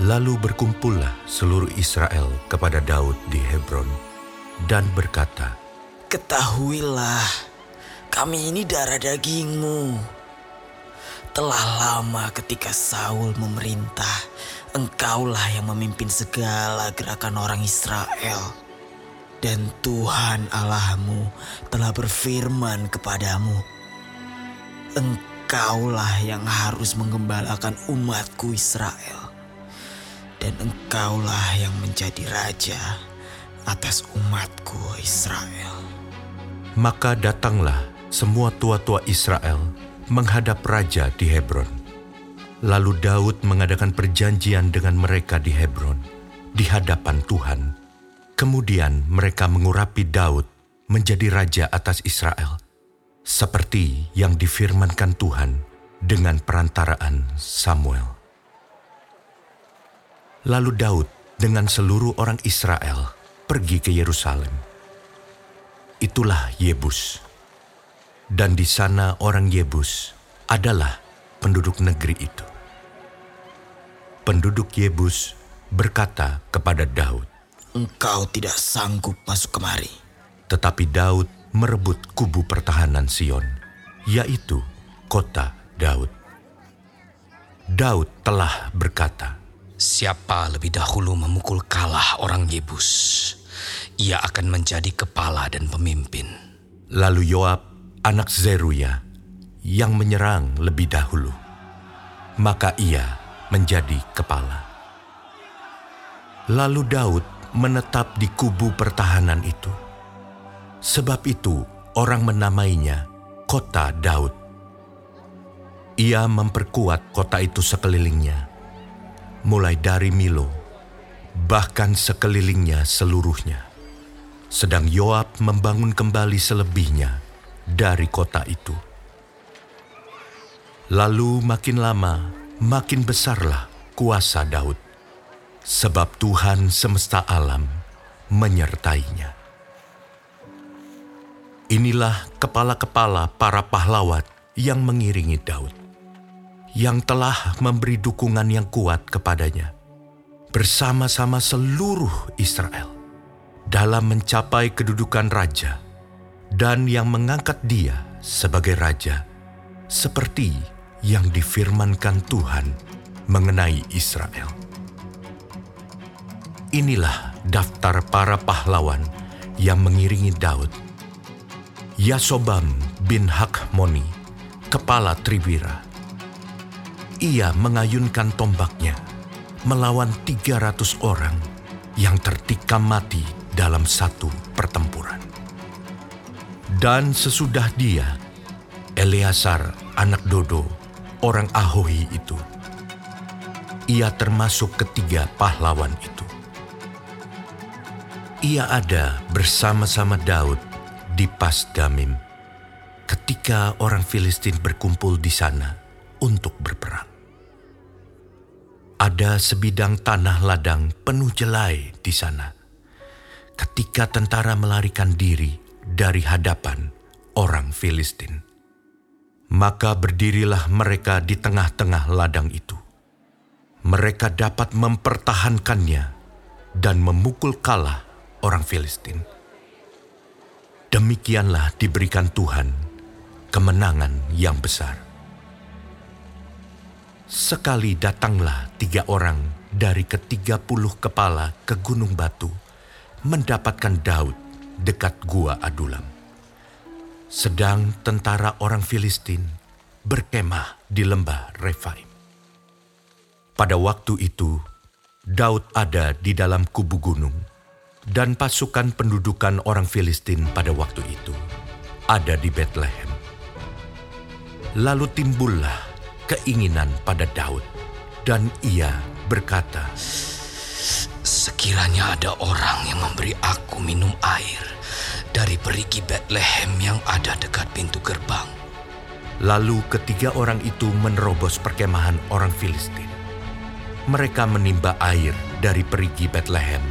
Lalu berkumpullah seluruh Israel kepada Daud di Hebron dan berkata, Ketahuilah, kami ini darah dagingmu. Telah lama ketika Saul memerintah, engkaulah yang memimpin segala gerakan orang Israel. Dan Tuhan Allahmu telah berfirman kepadamu, Engkaulah yang harus mengembalakan umatku Israel dan engkaulah yang menjadi raja atas umatku Israel. Maka datanglah semua tua-tua Israel menghadap raja di Hebron. Lalu Daud mengadakan perjanjian dengan mereka di Hebron, di hadapan Tuhan. Kemudian mereka mengurapi Daud menjadi raja atas Israel, seperti yang difirmankan Tuhan dengan perantaraan Samuel. Lalu Daud dengan seluruh orang Israel pergi ke Yerusalem. Itulah Yebus. Dan di sana orang Yebus adalah penduduk negeri itu. Penduduk Yebus berkata kepada Daud, Engkau tidak sanggup masuk kemari. Tetapi Daud merebut kubu pertahanan Sion, yaitu kota Daud. Daud telah berkata, Siapa lebih dahulu memukul kalah orang Yebus, ia akan menjadi kepala dan pemimpin. Lalu Yoab, anak Zeruya, yang menyerang lebih dahulu. Maka ia menjadi kepala. Lalu Daud menetap di kubu pertahanan itu. Sebab itu orang menamainya Kota Daud. Ia memperkuat kota itu sekelilingnya mulai dari Milo, bahkan sekelilingnya seluruhnya. Sedang Yoab membangun kembali selebihnya dari kota itu. Lalu makin lama, makin besarlah kuasa Daud, sebab Tuhan semesta alam menyertainya. Inilah kepala-kepala para pahlawan yang mengiringi Daud yang telah memberi dukungan yang kuat kepadanya bersama-sama seluruh Israel dalam mencapai kedudukan raja dan yang mengangkat dia sebagai raja seperti yang difirmankan Tuhan mengenai Israel. Inilah daftar para pahlawan yang mengiringi Daud. Yasobam bin Hakmoni, kepala Tribira ia mengayunkan tombaknya melawan 300 orang yang tertikam mati dalam satu pertempuran. Dan sesudah dia, Eleazar anak Dodo, orang Ahohi itu, ia termasuk ketiga pahlawan itu. Ia ada bersama-sama Daud di Pasdamim ketika orang Filistin berkumpul di sana untuk berperang. Ada sebidang tanah ladang penuh jelai di sana. Ketika tentara melarikan diri dari hadapan orang Filistin, maka berdirilah mereka di tengah-tengah ladang itu. Mereka dapat mempertahankannya dan memukul kalah orang Filistin. Demikianlah diberikan Tuhan kemenangan yang besar. Sekali datanglah tiga orang dari ketiga puluh kepala ke Gunung Batu, mendapatkan Daud dekat Gua Adulam. Sedang tentara orang Filistin berkemah di lembah Refaim. Pada waktu itu, Daud ada di dalam kubu gunung, dan pasukan pendudukan orang Filistin pada waktu itu ada di Bethlehem. Lalu timbullah keinginan pada Daud, dan ia berkata, Sekiranya ada orang yang memberi aku minum air dari perigi Bethlehem yang ada dekat pintu gerbang. Lalu ketiga orang itu menerobos perkemahan orang Filistin. Mereka menimba air dari perigi Bethlehem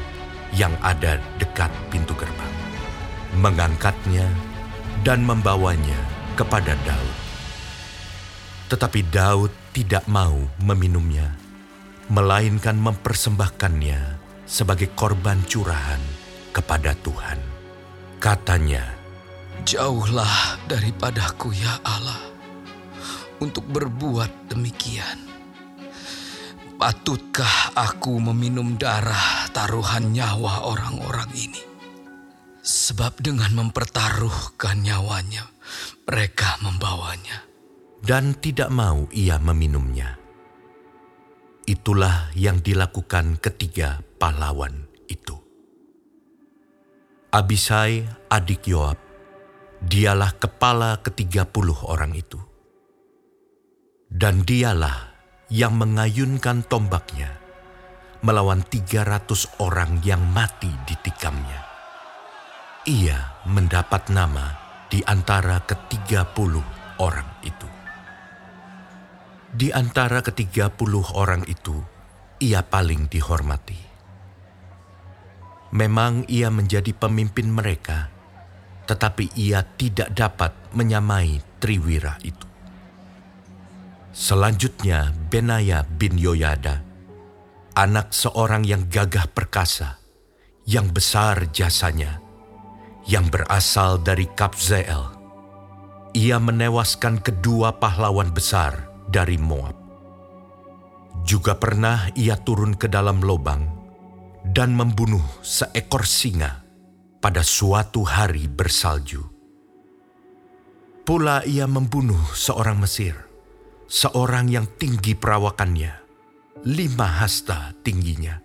yang ada dekat pintu gerbang, mengangkatnya dan membawanya kepada Daud. Tetapi Daud tidak mau meminumnya, melainkan mempersembahkannya sebagai korban curahan kepada Tuhan. Katanya, Jauhlah daripadaku ya Allah untuk berbuat demikian. Patutkah aku meminum darah taruhan nyawa orang-orang ini? Sebab dengan mempertaruhkan nyawanya, mereka membawanya. Dan tidak mau ia meminumnya. Itulah yang dilakukan ketiga pahlawan itu. Abisai adik Yoab, dialah kepala ketiga puluh orang itu. Dan dialah yang mengayunkan tombaknya melawan tiga ratus orang yang mati di tikamnya. Ia mendapat nama di antara ketiga puluh orang itu. Di antara ketiga puluh orang itu, ia paling dihormati. Memang ia menjadi pemimpin mereka, tetapi ia tidak dapat menyamai Triwira itu. Selanjutnya Benaya bin Yoyada, anak seorang yang gagah perkasa, yang besar jasanya, yang berasal dari Kapzeel. Ia menewaskan kedua pahlawan besar dari Moab. Juga pernah ia turun ke dalam lubang dan membunuh seekor singa pada suatu hari bersalju. Pula ia membunuh seorang Mesir, seorang yang tinggi perawakannya, lima hasta tingginya.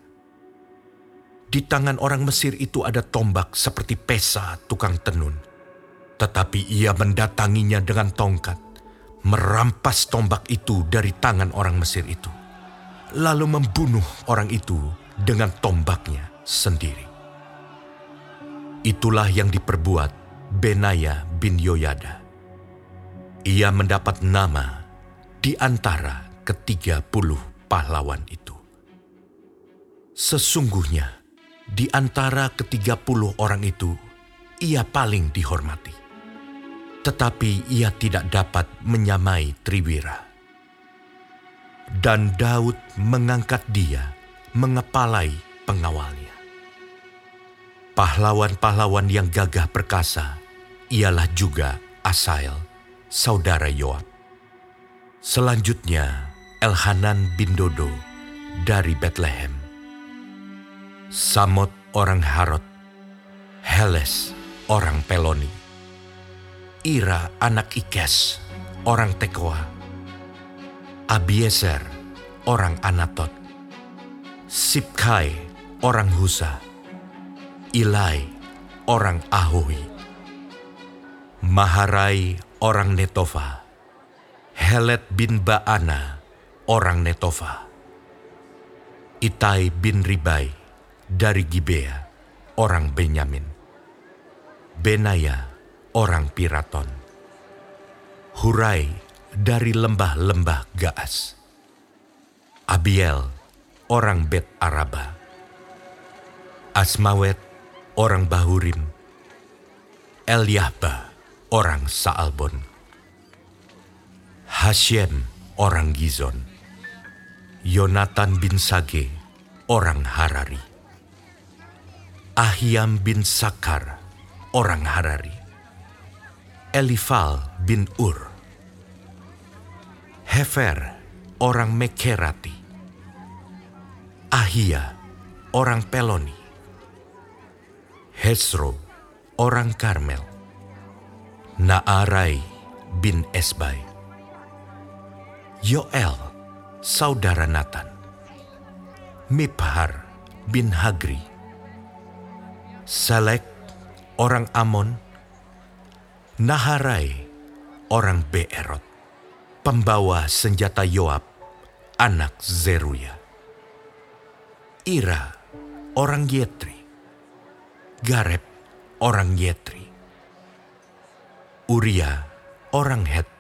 Di tangan orang Mesir itu ada tombak seperti pesa tukang tenun, tetapi ia mendatanginya dengan tongkat merampas tombak itu dari tangan orang Mesir itu, lalu membunuh orang itu dengan tombaknya sendiri. Itulah yang diperbuat Benaya bin Yoyada. Ia mendapat nama di antara ketiga puluh pahlawan itu. Sesungguhnya, di antara ketiga puluh orang itu, ia paling dihormati tetapi ia tidak dapat menyamai Triwira. Dan Daud mengangkat dia mengepalai pengawalnya. Pahlawan-pahlawan yang gagah perkasa ialah juga Asael, saudara Yoab. Selanjutnya Elhanan bin Dodo dari Bethlehem. Samot orang Harod, Heles orang Peloni, Ira anak Ikes, orang Tekoa. Abiezer, orang Anatot. Sipkai, orang Husa. Ilai, orang Ahohi. Maharai, orang Netofa. Helet bin Baana, orang Netofa. Itai bin Ribai, dari Gibea, orang Benyamin. Benaya, orang Piraton. Hurai dari lembah-lembah Gaas. Abiel, orang Bet Araba. Asmawet, orang Bahurim. Eliahba, orang Saalbon. Hashem, orang Gizon. Yonatan bin Sage, orang Harari. Ahiam bin Sakar, orang Harari. Elifal bin Ur. Hefer, orang Mekerati. Ahia, orang Peloni. Hesro, orang Karmel. Naarai bin Esbai. Yoel, saudara Nathan. Miphar bin Hagri. Selek, orang Amon Naharai, orang Beerot, pembawa senjata Yoab, anak Zeruya. Ira, orang Yetri. Gareb, orang Yetri. Uria, orang Het.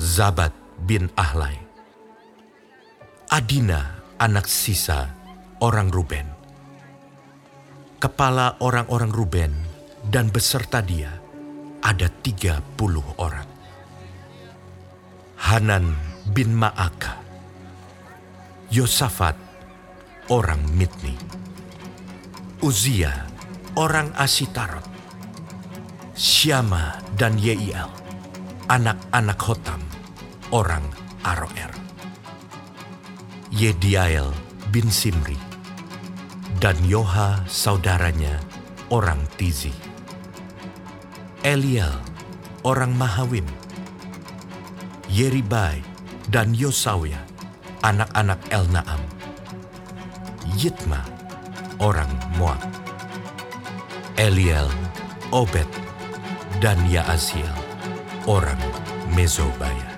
Zabat bin Ahlai. Adina, anak Sisa, orang Ruben. Kepala orang-orang Ruben dan beserta dia ada tiga puluh orang. Hanan bin Ma'aka, Yosafat, orang Mitni. Uzia, orang Asitarot. Syama dan Yeiel, anak-anak Hotam, orang Aroer. Yediael bin Simri, dan Yoha saudaranya, orang Tizi. Eliel, orang Mahawim. Yeribai dan Yosawya, anak-anak Elnaam. Yitma, orang Moab. Eliel, Obed, dan Yaasiel, orang Mezobaya.